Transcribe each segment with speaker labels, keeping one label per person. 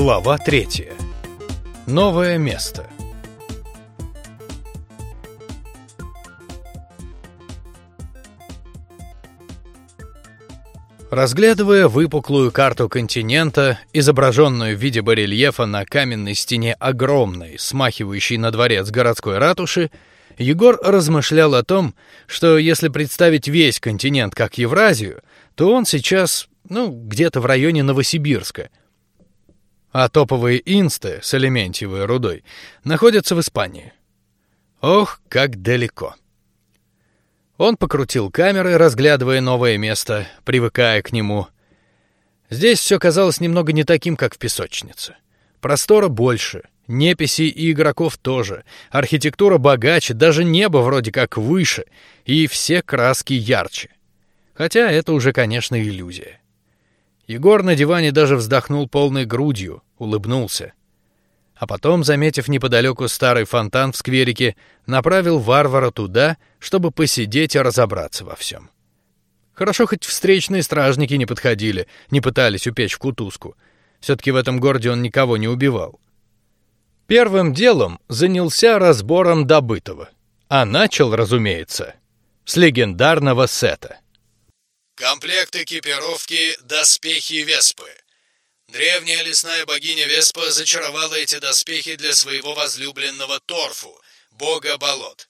Speaker 1: Глава третья. Новое место. Разглядывая выпуклую карту континента, изображенную в виде барельефа на каменной стене огромной, смахивающей на дворец городской ратуши, Егор размышлял о том, что если представить весь континент как Евразию, то он сейчас, ну, где-то в районе Новосибирска, а топовые инсты с элементиевой рудой находятся в Испании. Ох, как далеко! Он покрутил камеры, разглядывая новое место, привыкая к нему. Здесь все казалось немного не таким, как в песочнице. Простора больше, неписи и игроков тоже, архитектура богаче, даже небо вроде как выше, и все краски ярче. Хотя это уже, конечно, иллюзия. Егор на диване даже вздохнул полной грудью, улыбнулся а потом, заметив неподалеку старый фонтан в скверике, направил варвара туда, чтобы посидеть и разобраться во всем. Хорошо, хоть встречные стражники не подходили, не пытались упечь в кутузку. Все-таки в этом городе он никого не убивал. Первым делом занялся разбором добытого, а начал, разумеется, с легендарного сета.
Speaker 2: Комплект экипировки «Доспехи Веспы» Древняя лесная богиня Веспа зачаровала эти доспехи для своего возлюбленного Торфу, бога болот.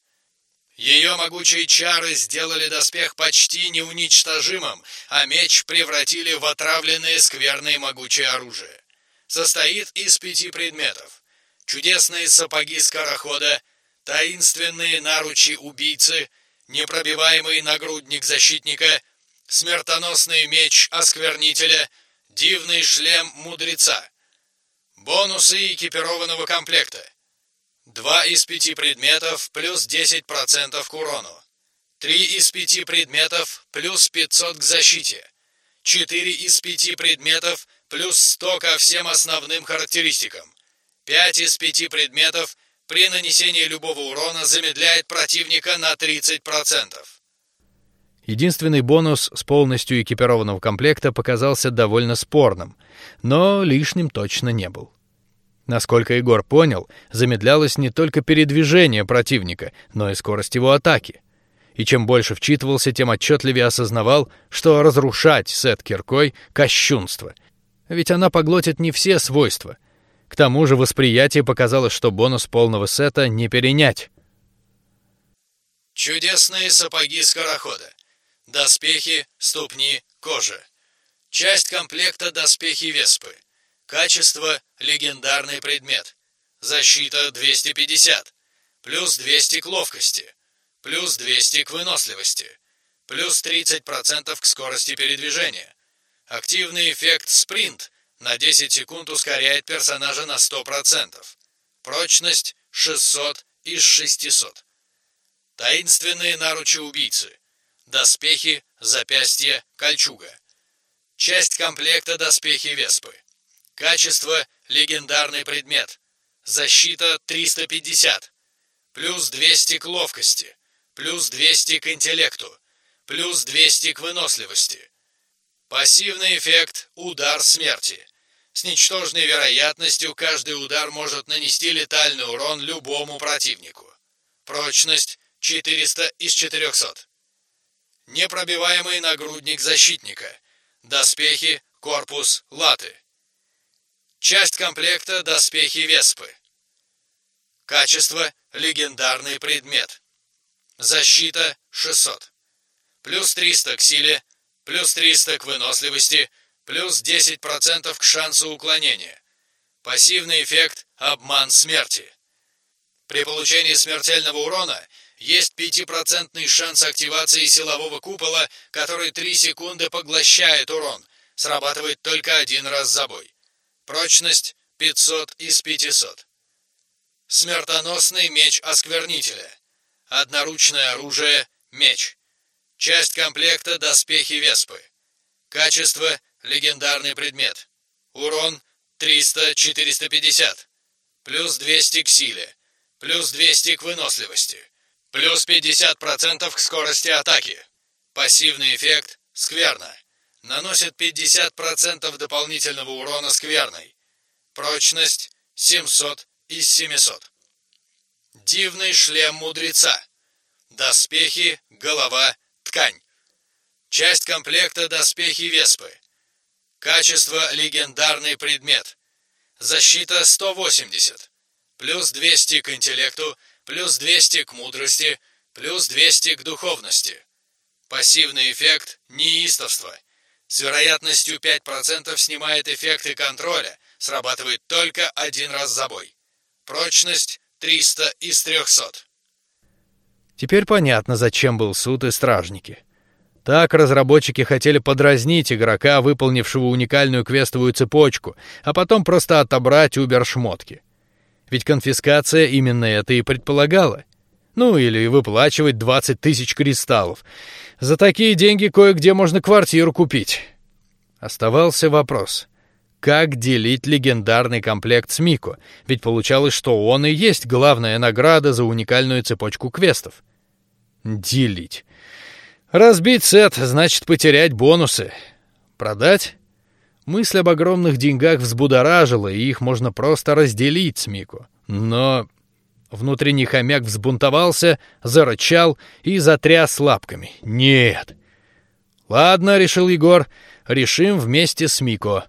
Speaker 2: Ее могучие чары сделали доспех почти неуничтожимым, а меч превратили в отравленное скверное могучее оружие. Состоит из пяти предметов. Чудесные сапоги скорохода, таинственные наручи убийцы, непробиваемый нагрудник защитника, смертоносный меч осквернителя — Дивный шлем мудреца. Бонусы экипированного комплекта. Два из пяти предметов плюс 10% к урону. Три из пяти предметов плюс 500 к защите. Четыре из пяти предметов плюс 100 ко всем основным характеристикам. Пять из пяти предметов при нанесении любого урона замедляет противника на 30%.
Speaker 1: Единственный бонус с полностью экипированного комплекта показался довольно спорным, но лишним точно не был. Насколько Егор понял, замедлялось не только передвижение противника, но и скорость его атаки. И чем больше вчитывался, тем отчетливее осознавал, что разрушать сет киркой — кощунство. Ведь она поглотит не все свойства. К тому же восприятие показало, что бонус полного сета не перенять.
Speaker 2: Чудесные сапоги скорохода. Доспехи, ступни, кожа. Часть комплекта доспехи Веспы. Качество – легендарный предмет. Защита – 250. Плюс 200 к ловкости. Плюс 200 к выносливости. Плюс 30% к скорости передвижения. Активный эффект «Спринт» на 10 секунд ускоряет персонажа на 100%. Прочность 600 из 600. Таинственные наручи убийцы. Доспехи, запястье, кольчуга. Часть комплекта доспехи Веспы. Качество – легендарный предмет. Защита – 350. Плюс 200 к ловкости. Плюс 200 к интеллекту. Плюс 200 к выносливости. Пассивный эффект – удар смерти. С ничтожной вероятностью каждый удар может нанести летальный урон любому противнику. Прочность – 400 из 400. Непробиваемый нагрудник защитника. Доспехи, корпус, латы. Часть комплекта доспехи Веспы. Качество – легендарный предмет. Защита – 600. Плюс 300 к силе, плюс 300 к выносливости, плюс 10% к шансу уклонения. Пассивный эффект – обман смерти. При получении смертельного урона – есть пятипроцентный шанс активации силового купола, который три секунды поглощает урон. Срабатывает только один раз за бой. Прочность 500 из 500. Смертоносный меч Осквернителя. Одноручное оружие – меч. Часть комплекта – доспехи Веспы. Качество – легендарный предмет. Урон – 300-450. Плюс 200 к силе. Плюс 200 к выносливости. Плюс 50% к скорости атаки. Пассивный эффект «Скверно». Наносит 50% дополнительного урона скверной. Прочность 700 из 700. Дивный шлем мудреца. Доспехи, голова, ткань. Часть комплекта доспехи Веспы. Качество легендарный предмет. Защита 180. Плюс 200 к интеллекту, плюс 200 к мудрости, плюс 200 к духовности. Пассивный эффект неистовство. С вероятностью 5% снимает эффекты контроля, срабатывает только один раз за бой. Прочность 300 из 300.
Speaker 1: Теперь понятно, зачем был суд и стражники. Так разработчики хотели подразнить игрока, выполнившего уникальную квестовую цепочку, а потом просто отобрать убер-шмотки. Ведь конфискация именно это и предполагала. Ну или выплачивать 20 тысяч кристаллов. За такие деньги кое-где можно квартиру купить. Оставался вопрос. Как делить легендарный комплект с Мико? Ведь получалось, что он и есть главная награда за уникальную цепочку квестов. Делить. Разбить сет значит потерять бонусы. Продать? Мысль об огромных деньгах взбудоражила, и их можно просто разделить с Мико. Но внутренний хомяк взбунтовался, зарычал и затряс лапками. Нет. Ладно, решил Егор, решим вместе с Мико.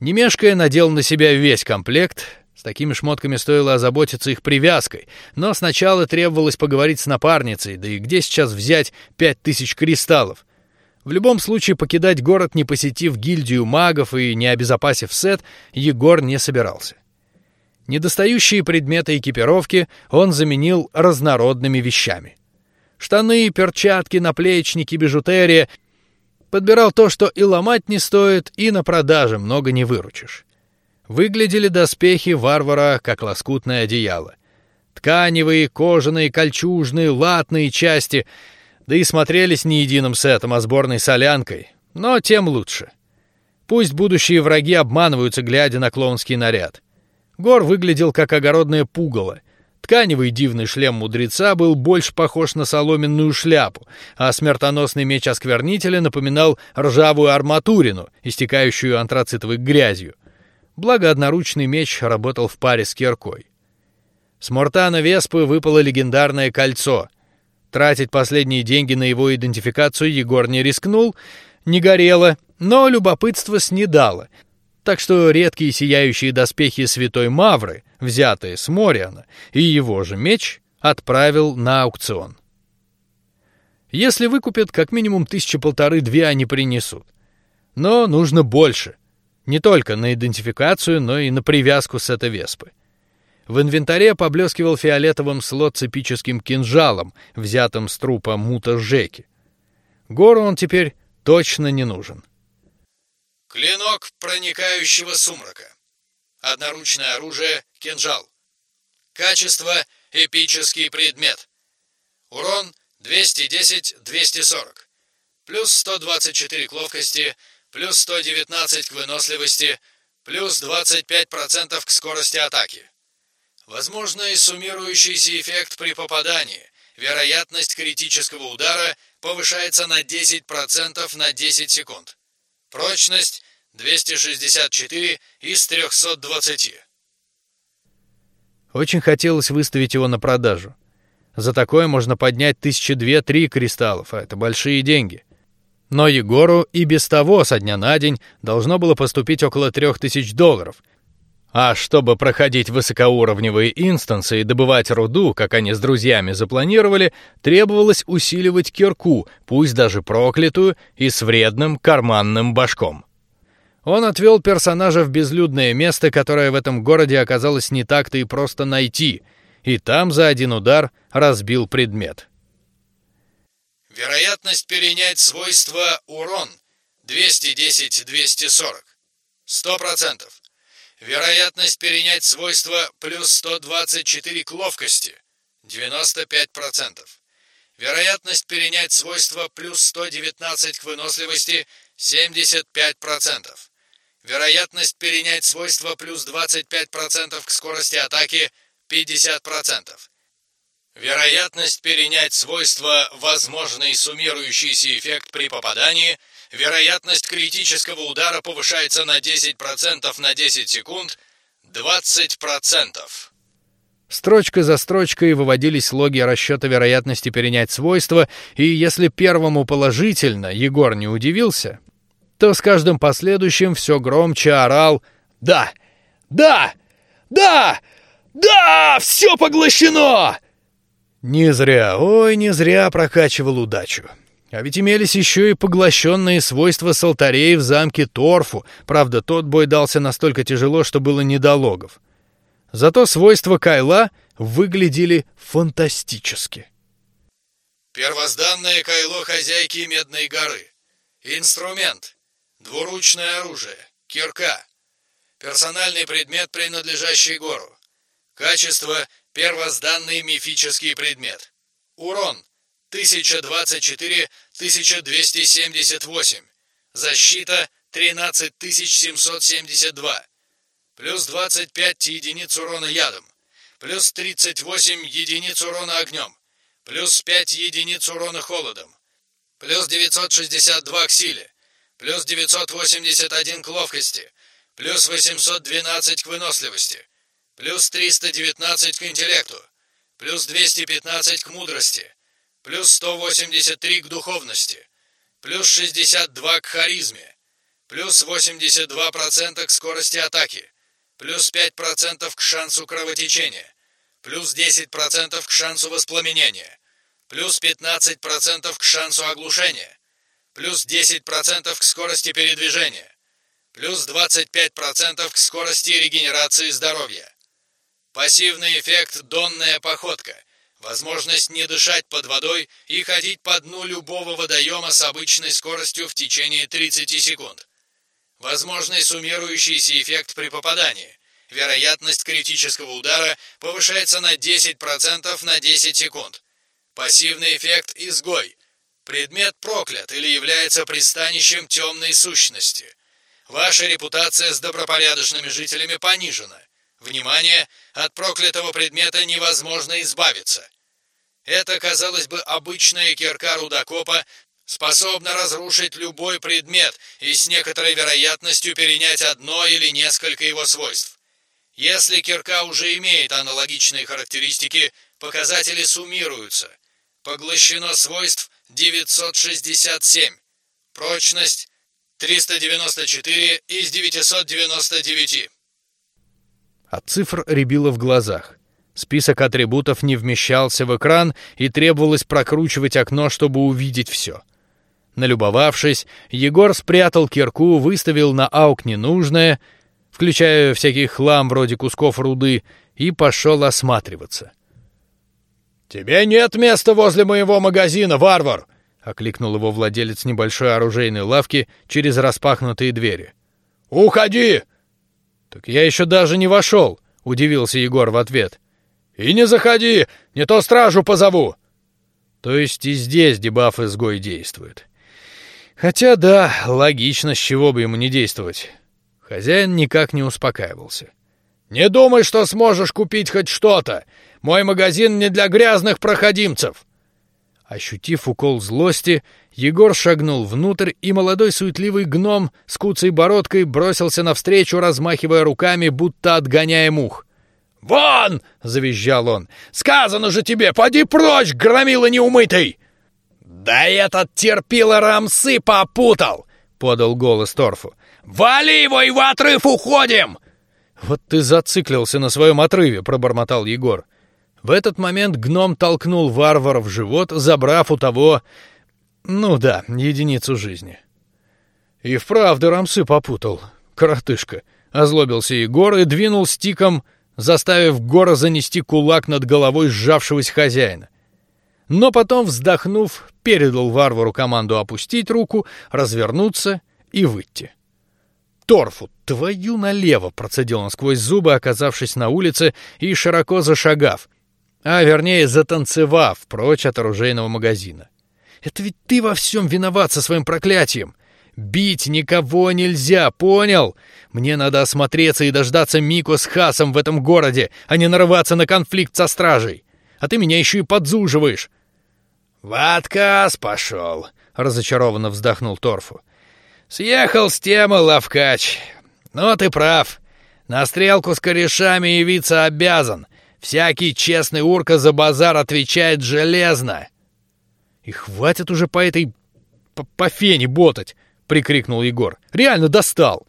Speaker 1: Немешкая надел на себя весь комплект, с такими шмотками стоило озаботиться их привязкой, но сначала требовалось поговорить с напарницей, да и где сейчас взять пять тысяч кристаллов? В любом случае покидать город, не посетив гильдию магов и не обезопасив сет, Егор не собирался. Недостающие предметы экипировки он заменил разнородными вещами. Штаны, перчатки, наплечники, бижутерия. Подбирал то, что и ломать не стоит, и на продаже много не выручишь. Выглядели доспехи варвара как лоскутное одеяло. Тканевые, кожаные, кольчужные, латные части, да и смотрелись не единым сетом, а сборной солянкой, но тем лучше. Пусть будущие враги обманываются, глядя на клоунский наряд. Гор выглядел как огородное пугало. Тканевый дивный шлем мудреца был больше похож на соломенную шляпу, а смертоносный меч осквернителя напоминал ржавую арматурину, истекающую антрацитовой грязью. Благо одноручный меч работал в паре с киркой. С Мортана Веспы выпало легендарное кольцо. Тратить последние деньги на его идентификацию Егор не рискнул, не горело, но любопытство снедало. Так что редкие сияющие доспехи святой Мавры, взятые с Мориана, и его же меч отправил на аукцион. Если выкупят, как минимум тысячи полторы-две они принесут. Но нужно больше. Не только на идентификацию, но и на привязку с этой веспы. В инвентаре поблескивал фиолетовым слот с эпическим кинжалом, взятым с трупа мута Жеки. Гору он теперь точно не нужен.
Speaker 2: Клинок проникающего сумрака. Одноручное оружие, кинжал. Качество эпический предмет. Урон 210-240. Плюс 124 к ловкости, плюс 119 к выносливости, плюс 25% к скорости атаки. Возможно и суммирующийся эффект при попадании. Вероятность критического удара повышается на 10% на 10 секунд. Прочность 264 из 320.
Speaker 1: Очень хотелось выставить его на продажу. За такое можно поднять тысячи две-три кристаллов, а это большие деньги. Но Егору и без того со дня на день должно было поступить около трех тысяч долларов. А чтобы проходить высокоуровневые инстансы и добывать руду, как они с друзьями запланировали, требовалось усиливать кирку, пусть даже проклятую и с вредным карманным башком. Он отвел персонажа в безлюдное место, которое в этом городе оказалось не так-то и просто найти, и там за один удар разбил предмет.
Speaker 2: Вероятность перенять свойства урон 210-240. 100%. Вероятность перенять свойства плюс 124 к ловкости 95%. Вероятность перенять свойства плюс 119 к выносливости 75%. Вероятность перенять свойства плюс 25% к скорости атаки 50%. Вероятность перенять свойства возможный суммирующийся эффект при попадании. Вероятность критического удара повышается на 10% на 10 секунд. 20%.
Speaker 1: Строчка за строчкой выводились логи расчета вероятности перенять свойства, и если первому положительно Егор не удивился, то с каждым последующим все громче орал «Да! Да! Да! Да! Все поглощено!» Не зря, ой, не зря прокачивал удачу. А ведь имелись еще и поглощенные свойства с алтарей в замке Торфу, правда, тот бой дался настолько тяжело, что было не до логов. Зато свойства Кайла выглядели фантастически.
Speaker 2: Первозданное Кайло хозяйки Медной горы. Инструмент. Двуручное оружие. Кирка. Персональный предмет, принадлежащий гору. Качество – первозданный мифический предмет. Урон – 1024-1278. Защита – 13772 плюс 25 единиц урона ядом, плюс 38 единиц урона огнем, плюс 5 единиц урона холодом, плюс 962 к силе, плюс 981 к ловкости, плюс 812 к выносливости, плюс 319 к интеллекту, плюс 215 к мудрости, плюс 183 к духовности, плюс 62 к харизме, плюс 82% к скорости атаки, плюс 5% к шансу кровотечения, плюс 10% к шансу воспламенения, плюс 15% к шансу оглушения, плюс 10% к скорости передвижения, плюс 25% к скорости регенерации здоровья. Пассивный эффект «Донная походка» – возможность не дышать под водой и ходить по дну любого водоема с обычной скоростью в течение 30 секунд. Возможный суммирующийся эффект при попадании. Вероятность критического удара повышается на 10% на 10 секунд. Пассивный эффект «Изгой». Предмет проклят или является пристанищем темной сущности. Ваша репутация с добропорядочными жителями понижена. Внимание! От проклятого предмета невозможно избавиться. Это, казалось бы, обычная кирка рудокопа способна разрушить любой предмет и с некоторой вероятностью перенять одно или несколько его свойств. Если кирка уже имеет аналогичные характеристики, показатели суммируются. Поглощено свойств 967. Прочность 394 из 999.
Speaker 1: От цифр рябило в глазах. Список атрибутов не вмещался в экран, и требовалось прокручивать окно, чтобы увидеть все. Налюбовавшись, Егор спрятал кирку, выставил на аук ненужное, включая всякий хлам вроде кусков руды, и пошел осматриваться. «Тебе нет места возле моего магазина, варвар!» — окликнул его владелец небольшой оружейной лавки через распахнутые двери. «Уходи!» «Так я еще даже не вошел!» — удивился Егор в ответ. «И не заходи, не то стражу позову!» То есть и здесь дебаф изгой действует. Хотя да, логично, с чего бы ему не действовать. Хозяин никак не успокаивался. «Не думай, что сможешь купить хоть что-то! Мой магазин не для грязных проходимцев!» Ощутив укол злости, Егор шагнул внутрь, и молодой суетливый гном с куцей бородкой бросился навстречу, размахивая руками, будто отгоняя мух. «Вон!» — завизжал он. «Сказано же тебе, поди прочь, громила неумытый!» «Да этот терпило рамсы попутал!» — подал голос Торфу. «Вали его и в отрыв уходим!» «Вот ты зациклился на своем отрыве», — пробормотал Егор. В этот момент гном толкнул варвара в живот, забрав у того... Ну да, единицу жизни. И вправду рамсы попутал. Коротышка. Озлобился Егор и двинул стиком, заставив Гора занести кулак над головой сжавшегося хозяина но потом, вздохнув, передал варвару команду опустить руку, развернуться и выйти. Торфу, твою налево, процедил он сквозь зубы, оказавшись на улице и широко зашагав, а вернее затанцевав прочь от оружейного магазина. Это ведь ты во всем виноват со своим проклятием. Бить никого нельзя, понял? Мне надо осмотреться и дождаться Мико с Хасом в этом городе, а не нарываться на конфликт со стражей. А ты меня еще и подзуживаешь. «В отказ пошел!» — разочарованно вздохнул Торфу. «Съехал с темы, Лавкач. Но ты прав. На стрелку с корешами явиться обязан. Всякий честный урка за базар отвечает железно. И хватит уже по этой... по, по фене ботать, прикрикнул Егор. Реально достал.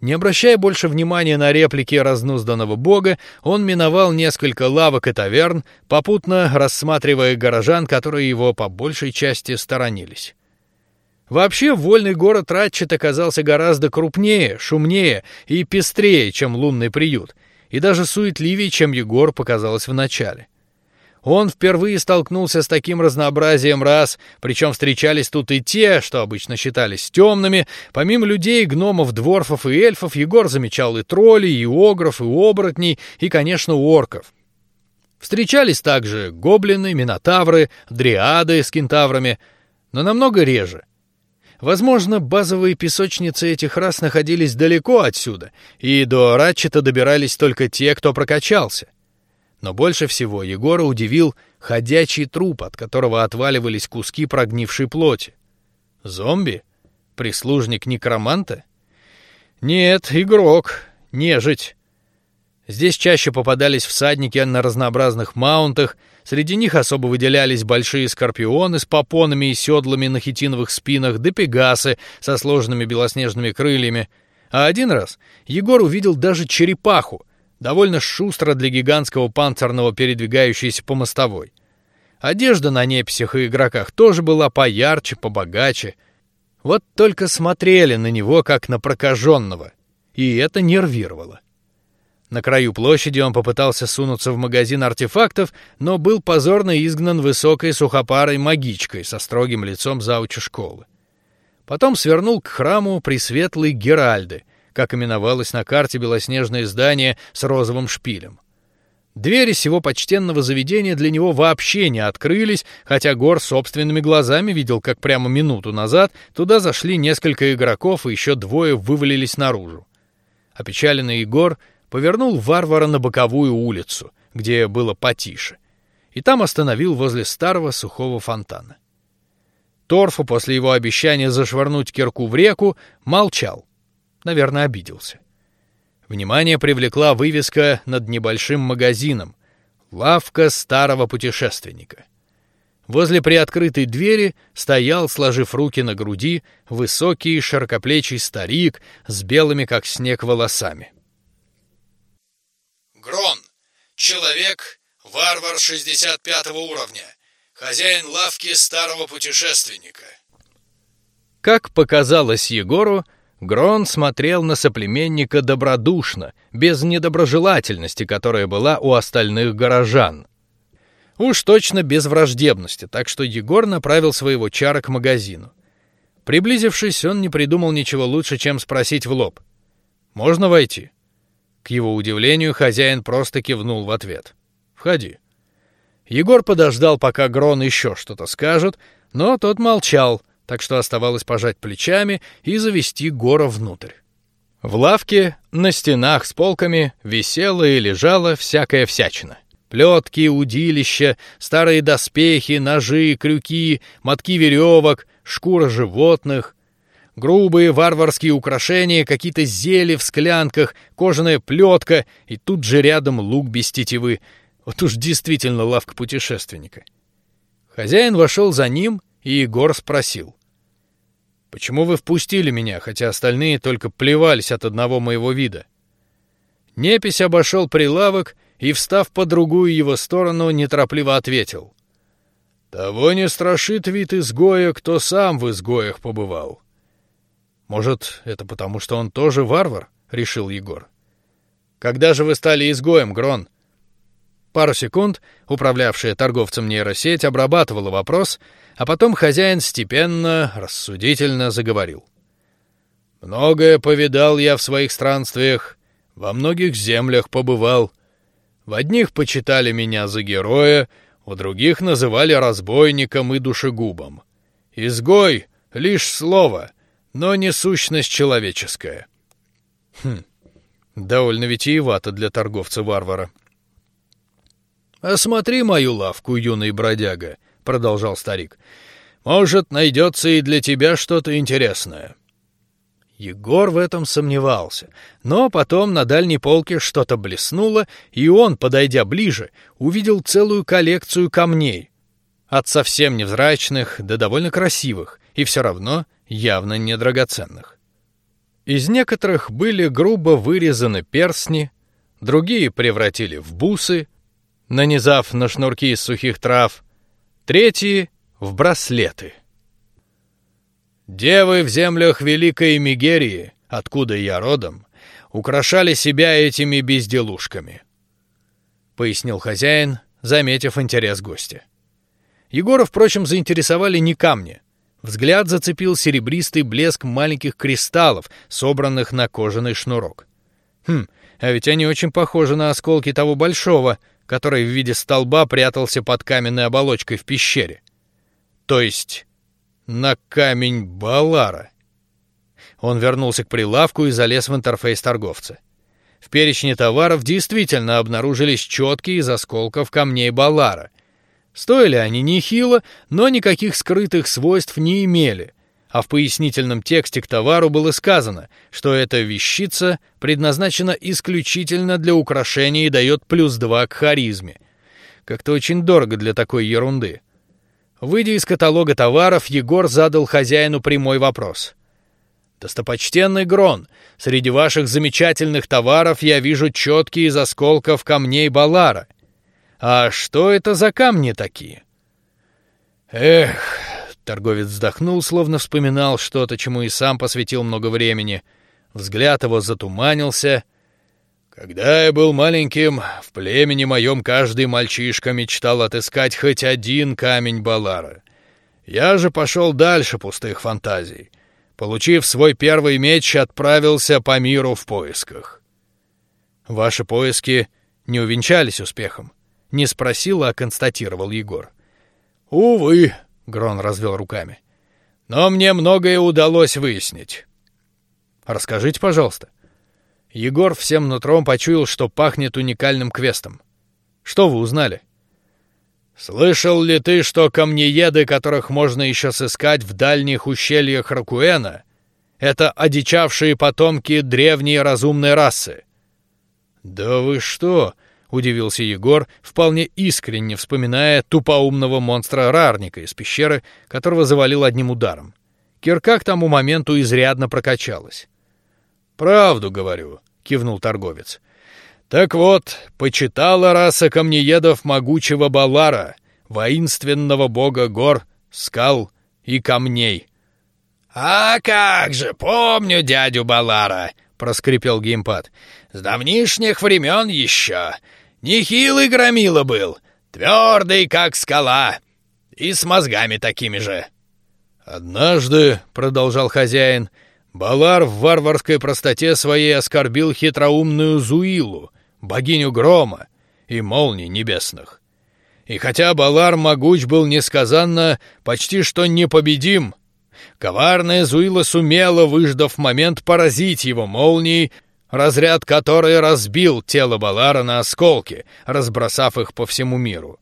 Speaker 1: Не обращая больше внимания на реплики разнузданного бога, он миновал несколько лавок и таверн, попутно рассматривая горожан, которые его по большей части сторонились. Вообще, вольный город Ратчет оказался гораздо крупнее, шумнее и пестрее, чем лунный приют, и даже суетливее, чем Егор показалось в начале. Он впервые столкнулся с таким разнообразием рас, причем встречались тут и те, что обычно считались темными. Помимо людей, гномов, дворфов и эльфов, Егор замечал и троллей, и огров, и оборотней, и, конечно, орков. Встречались также гоблины, минотавры, дриады с кентаврами, но намного реже. Возможно, базовые песочницы этих рас находились далеко отсюда, и до Ратчета добирались только те, кто прокачался. Но больше всего Егора удивил ходячий труп, от которого отваливались куски прогнившей плоти. Зомби? Прислужник некроманта? Нет, игрок, нежить. Здесь чаще попадались всадники на разнообразных маунтах, Среди них особо выделялись большие скорпионы с попонами и седлами на хитиновых спинах, да пегасы со сложными белоснежными крыльями. А один раз Егор увидел даже черепаху, довольно шустро для гигантского панцирного передвигающейся по мостовой. Одежда на неписях и игроках тоже была поярче, побогаче. Вот только смотрели на него как на прокаженного, и это нервировало. На краю площади он попытался сунуться в магазин артефактов, но был позорно изгнан высокой сухопарой магичкой со строгим лицом зауча школы. Потом свернул к храму Пресветлой Геральды, как именовалось на карте белоснежное здание с розовым шпилем. Двери сего почтенного заведения для него вообще не открылись, хотя Гор собственными глазами видел, как прямо минуту назад туда зашли несколько игроков и еще двое вывалились наружу. Опечаленный Егор повернул варвара на боковую улицу, где было потише, и там остановил возле старого сухого фонтана. Торфу после его обещания зашвырнуть кирку в реку молчал, наверное, обиделся. Внимание привлекла вывеска над небольшим магазином, лавка старого путешественника. Возле приоткрытой двери стоял, сложив руки на груди, высокий широкоплечий старик с белыми как снег волосами.
Speaker 2: Грон. Человек, варвар 65 уровня. Хозяин лавки старого путешественника.
Speaker 1: Как показалось Егору, Грон смотрел на соплеменника добродушно, без недоброжелательности, которая была у остальных горожан. Уж точно без враждебности, так что Егор направил своего чара к магазину. Приблизившись, он не придумал ничего лучше, чем спросить в лоб: "Можно войти?" Его удивлению, хозяин просто кивнул в ответ. Входи. Егор подождал, пока Грон еще что-то скажет, но тот молчал, так что оставалось пожать плечами и завести Гора внутрь. В лавке на стенах с полками висела и лежала всякая всячина: плетки, удилища, старые доспехи, ножи, крюки, мотки веревок, шкура животных, Грубые варварские украшения, какие-то зелья в склянках, кожаная плетка и тут же рядом лук без тетивы. Вот уж действительно лавка путешественника. Хозяин вошел за ним, и Егор спросил: "Почему вы впустили меня, хотя остальные только плевались от одного моего вида?" Непись обошел прилавок и, встав по другую его сторону, неторопливо ответил: "Того не страшит вид изгоя, кто сам в изгоях побывал." Может, это потому, что он тоже варвар? решил Егор. Когда же вы стали изгоем, Грон? Пару секунд управлявшая торговцем нейросеть обрабатывала вопрос, а потом хозяин степенно, рассудительно заговорил. Многое повидал я в своих странствиях, во многих землях побывал. В одних почитали меня за героя, у других называли разбойником и душегубом. Изгой лишь слово, но не сущность человеческая. Хм, довольно витиевато для торговца-варвара. «Осмотри мою лавку, юный бродяга», — продолжал старик. «Может, найдется и для тебя что-то интересное». Егор в этом сомневался, но потом на дальней полке что-то блеснуло, и он, подойдя ближе, увидел целую коллекцию камней, от совсем невзрачных до довольно красивых, и все равно явно не драгоценных. Из некоторых были грубо вырезаны перстни, другие превратили в бусы, нанизав на шнурки из сухих трав, третьи в браслеты. Девы в землях Великой Мигерии, откуда я родом, украшали себя этими безделушками, пояснил хозяин, заметив интерес гостя. Егора, впрочем, заинтересовали не камни. Взгляд зацепил серебристый блеск маленьких кристаллов, собранных на кожаный шнурок. Хм, а ведь они очень похожи на осколки того большого, который в виде столба прятался под каменной оболочкой в пещере. То есть на камень Балара. Он вернулся к прилавку и залез в интерфейс торговца. В перечне товаров действительно обнаружились четкие из осколков камней Балара. Стоили они нехило, но никаких скрытых свойств не имели. А в пояснительном тексте к товару было сказано, что эта вещица предназначена исключительно для украшения и дает плюс два к харизме. Как-то очень дорого для такой ерунды. Выйдя из каталога товаров, Егор задал хозяину прямой вопрос. Достопочтенный Грон, среди ваших замечательных товаров я вижу четкие из осколков камней Балара. А что это за камни такие? Эх, торговец вздохнул, словно вспоминал что-то, чему и сам посвятил много времени. Взгляд его затуманился. Когда я был маленьким, в племени моем каждый мальчишка мечтал отыскать хоть один камень Балара. Я же пошел дальше пустых фантазий. Получив свой первый меч, отправился по миру в поисках. Ваши поиски не увенчались успехом. Не спросил, а констатировал Егор. Увы, Грон развел руками. Но мне многое удалось выяснить. Расскажите, пожалуйста. Егор всем нутром почуял, что пахнет уникальным квестом. Что вы узнали? Слышал ли ты, что камнееды, которых можно еще сыскать в дальних ущельях Ракуэна, это одичавшие потомки древней разумной расы? Да вы что? Удивился Егор, вполне искренне вспоминая тупоумного монстра Рарника из пещеры, которого завалил одним ударом. Кирка к тому моменту изрядно прокачалась. Правду говорю, кивнул торговец. Так вот, почитала раса камнеедов могучего Балара, воинственного бога гор, скал и камней. А как же, помню дядю Балара, проскрипел геймпад. С давнишних времен еще. Нехилый громила был, твердый как скала и с мозгами такими же. Однажды, продолжал хозяин, Балар в варварской простоте своей оскорбил хитроумную Зуилу, богиню грома и молний небесных. И хотя Балар могуч был несказанно, почти что непобедим, коварная Зуила сумела, выждав момент, поразить его молнией, разряд которой разбил тело Балара на осколки, разбросав их по всему миру.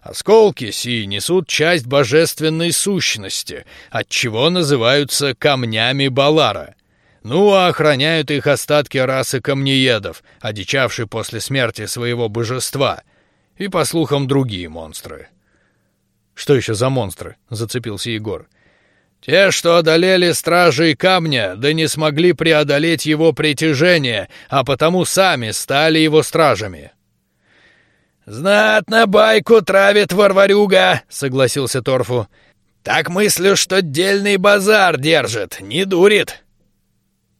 Speaker 1: Осколки сии несут часть божественной сущности, от чего называются камнями Балара. Ну а охраняют их остатки расы камнеедов, одичавшей после смерти своего божества, и по слухам другие монстры. Что еще за монстры? Зацепился Егор. Те, что одолели стражей камня, да не смогли преодолеть его притяжение, а потому сами стали его стражами. «Знатно байку травит варварюга», — согласился Торфу. «Так мыслю, что дельный базар держит, не дурит».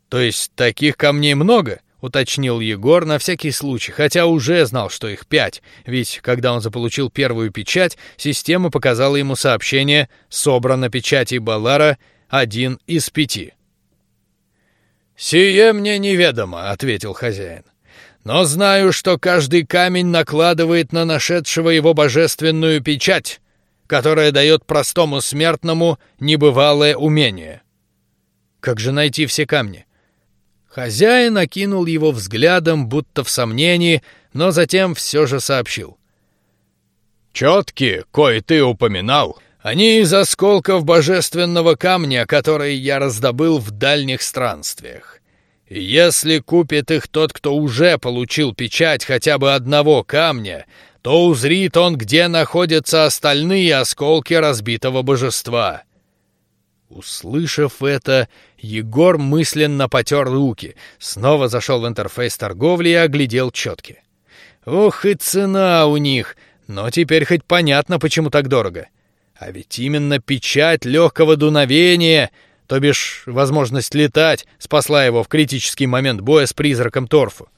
Speaker 1: «То есть таких камней много?» — уточнил Егор на всякий случай, хотя уже знал, что их пять, ведь когда он заполучил первую печать, система показала ему сообщение «Собрано печати Балара один из пяти». «Сие мне неведомо», — ответил хозяин но знаю, что каждый камень накладывает на нашедшего его божественную печать, которая дает простому смертному небывалое умение. Как же найти все камни? Хозяин окинул его взглядом, будто в сомнении, но затем все же сообщил: четкие, кое ты упоминал, Они из осколков божественного камня, которые я раздобыл в дальних странствиях. И если купит их тот, кто уже получил печать хотя бы одного камня, то узрит он, где находятся остальные осколки разбитого божества. Услышав это, Егор мысленно потер руки, снова зашел в интерфейс торговли и оглядел четки. Ох и цена у них, но теперь хоть понятно, почему так дорого. А ведь именно печать легкого дуновения, то бишь возможность летать, спасла его в критический момент боя с призраком Торфу.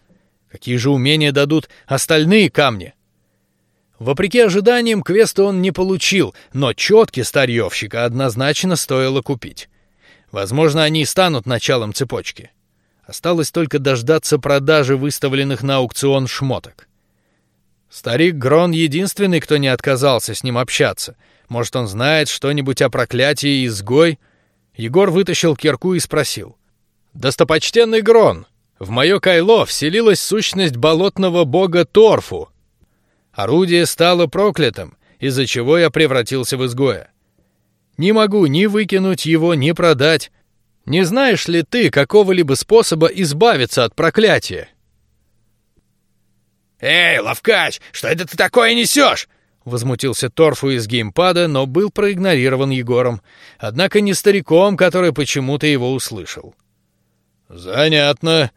Speaker 1: Какие же умения дадут остальные камни? Вопреки ожиданиям, квеста он не получил, но четки старьевщика однозначно стоило купить. Возможно, они и станут началом цепочки. Осталось только дождаться продажи выставленных на аукцион шмоток. Старик Грон единственный, кто не отказался с ним общаться. Может, он знает что-нибудь о проклятии изгой? Егор вытащил кирку и спросил: "Достопочтенный Грон, в мое кайло вселилась сущность болотного бога Торфу, Орудие стало проклятым, из-за чего я превратился в изгоя. Не могу ни выкинуть его, ни продать. Не знаешь ли ты какого-либо способа избавиться от проклятия?
Speaker 3: Эй, ловкач, что это ты такое несешь? Возмутился Торфу из геймпада, но был проигнорирован Егором, однако не стариком, который почему-то его услышал.
Speaker 1: Занятно.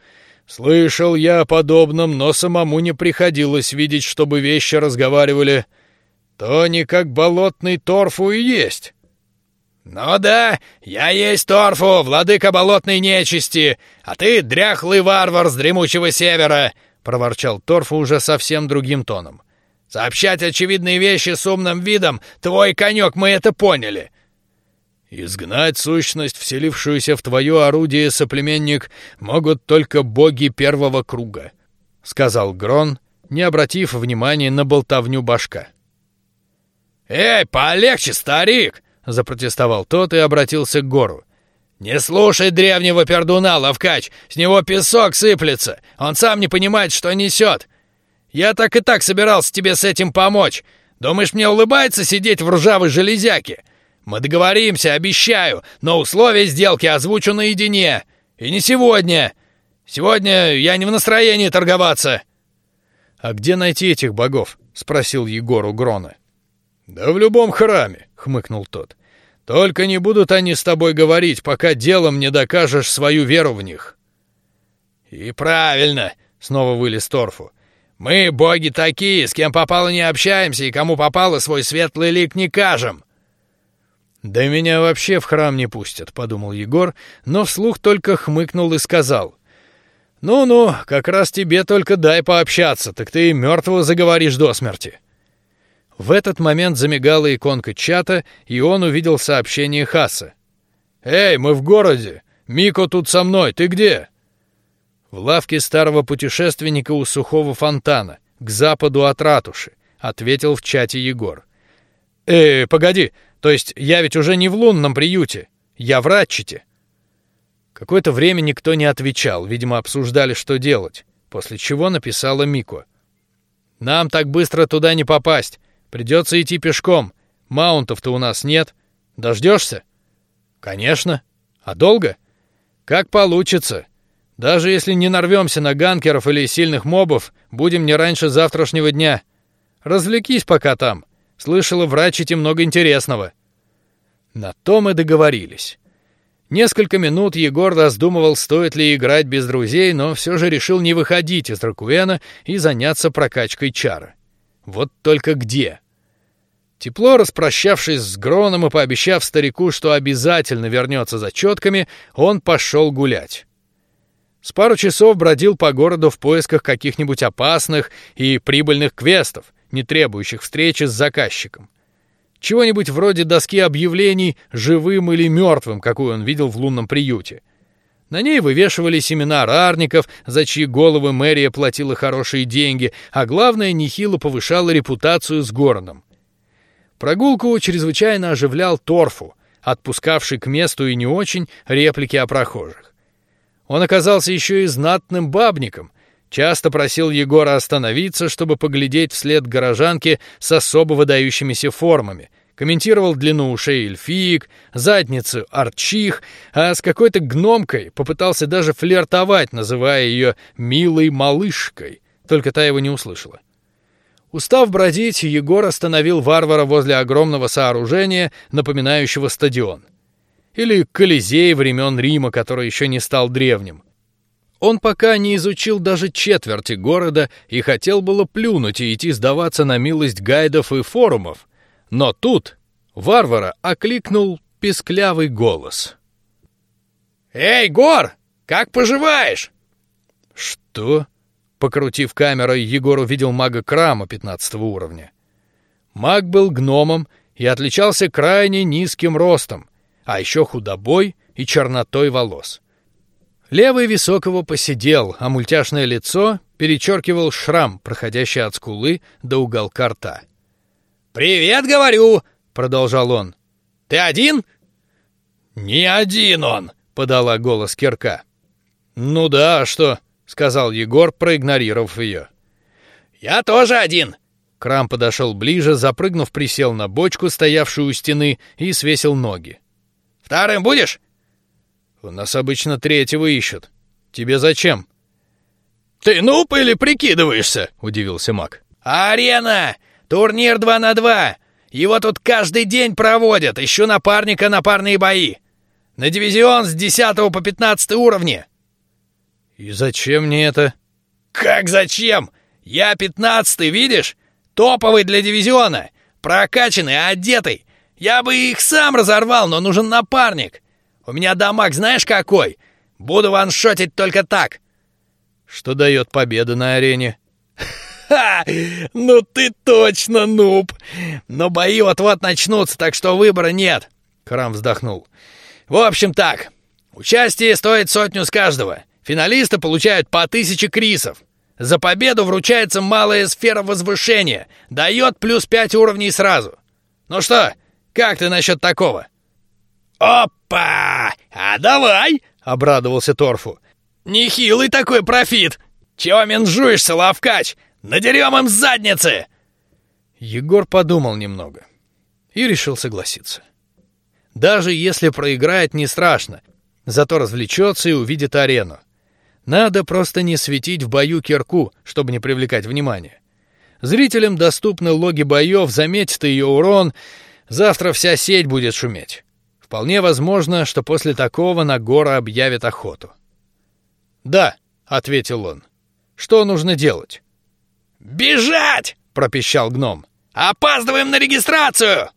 Speaker 1: Слышал я о подобном, но самому не приходилось видеть, чтобы вещи разговаривали. То не как болотный торфу и есть.
Speaker 3: Ну да, я есть торфу, владыка болотной нечисти, а ты дряхлый варвар с дремучего севера, проворчал торфу уже совсем другим тоном. Сообщать очевидные вещи с умным видом твой конек, мы это поняли.
Speaker 1: Изгнать сущность, вселившуюся в твое орудие, соплеменник, могут только боги первого круга, сказал Грон, не обратив внимания на болтовню башка.
Speaker 3: Эй, полегче, старик! запротестовал тот и обратился к Гору. Не слушай древнего пердуна, ловкач, с него песок сыплется, он сам не понимает, что несет. Я так и так собирался тебе с этим помочь. Думаешь, мне улыбается сидеть в ржавой железяке? Мы договоримся, обещаю, но условия сделки озвучу наедине. И не сегодня. Сегодня я не в настроении торговаться.
Speaker 1: А где найти этих богов? спросил Егор у Грона. Да в любом храме, хмыкнул тот. Только не будут они с тобой говорить, пока делом не докажешь свою веру в них.
Speaker 3: И правильно, снова вылез Торфу. Мы боги такие, с кем попало не общаемся и кому попало свой светлый лик не кажем.
Speaker 1: Да меня вообще в храм не пустят, подумал Егор, но вслух только хмыкнул и сказал: "Ну-ну, как раз тебе только дай пообщаться, так ты и мертвого заговоришь до смерти". В этот момент замигала иконка чата, и он увидел сообщение Хаса. «Эй, мы в городе! Мико тут со мной, ты где?» «В лавке старого путешественника у сухого фонтана, к западу от ратуши», — ответил в чате Егор. «Эй, погоди, то есть я ведь уже не в лунном приюте, я в Ратчете. Какое-то время никто не отвечал, видимо, обсуждали, что делать. После чего написала Мико: "Нам так быстро туда не попасть, придется идти пешком. Маунтов-то у нас нет. Дождешься? Конечно. А долго? Как получится. Даже если не нарвемся на ганкеров или сильных мобов, будем не раньше завтрашнего дня. Развлекись пока там. Слышала, в Рачете много интересного. На то мы договорились. Несколько минут Егор раздумывал, стоит ли играть без друзей, но все же решил не выходить из Ракуэна и заняться прокачкой чара. Вот только где? Тепло распрощавшись с Гроном и пообещав старику, что обязательно вернется за четками, он пошел гулять. С пару часов бродил по городу в поисках каких-нибудь опасных и прибыльных квестов, не требующих встречи с заказчиком. Чего-нибудь вроде доски объявлений живым или мертвым, какую он видел в лунном приюте. На ней вывешивались имена рарников, за чьи головы мэрия платила хорошие деньги, а главное, нехило повышала репутацию с городом. Прогулку чрезвычайно оживлял Торфу, отпускавший к месту и не очень реплики о прохожих. Он оказался еще и знатным бабником, Часто просил Егора остановиться, чтобы поглядеть вслед горожанке с особо выдающимися формами, комментировал длину ушей эльфиек, задницу арчих, а с какой-то гномкой попытался даже флиртовать, называя ее «милой малышкой», только та его не услышала. Устав бродить, Егор остановил варвара возле огромного сооружения, напоминающего стадион. Или Колизей времен Рима, который еще не стал древним. Он пока не изучил даже четверти города и хотел было плюнуть и идти сдаваться на милость гайдов и форумов, но тут варвара окликнул песклявый голос.
Speaker 3: «Эй, Гор, как поживаешь?»
Speaker 1: «Что?» Покрутив камерой, Егор увидел мага Крама пятнадцатого уровня. Маг был гномом и отличался крайне низким ростом, а еще худобой и чернотой волос. Левый висок его посидел, а мультяшное лицо перечеркивал шрам, проходящий от скулы до уголка рта.
Speaker 3: Привет, говорю, продолжал он. Ты один?
Speaker 1: Не один он, подала голос Кирка. Ну да, а что? сказал Егор, проигнорировав ее.
Speaker 3: Я тоже один.
Speaker 1: Крам подошел ближе, запрыгнув, присел на бочку, стоявшую у стены, и свесил ноги.
Speaker 3: Вторым будешь?
Speaker 1: У нас обычно третьего ищут. Тебе зачем?
Speaker 3: Ты нуп или прикидываешься? Удивился Мак. Арена, турнир два на два. Его тут каждый день проводят. Ищу напарника на парные бои. На дивизион с 10 по 15 уровни.
Speaker 1: И зачем мне это?
Speaker 3: Как зачем? Я пятнадцатый, видишь? Топовый для дивизиона, прокачанный, одетый. Я бы их сам разорвал, но нужен напарник. У меня дамаг знаешь какой? Буду ваншотить только так.
Speaker 1: Что дает победа на арене?
Speaker 3: Ну ты точно нуб. Но бои вот-вот начнутся, так что выбора нет. Крам вздохнул. В общем так, участие стоит сотню с каждого. Финалисты получают по тысяче крисов. За победу вручается малая сфера возвышения, дает плюс пять уровней сразу. Ну что, как ты насчет такого? Опа! А давай! Обрадовался Торфу. Нехилый такой профит. Чего менжуешься, лавкач? Надерем им задницы.
Speaker 1: Егор подумал немного и решил согласиться. Даже если проиграет, не страшно, зато развлечется и увидит арену. Надо просто не светить в бою кирку, чтобы не привлекать внимания. Зрителям доступны логи боев, заметит ее урон, завтра вся сеть будет шуметь. Вполне возможно, что после такого на гора объявят охоту. Да, ответил он. Что нужно делать?
Speaker 3: Бежать! пропищал гном. Опаздываем на регистрацию!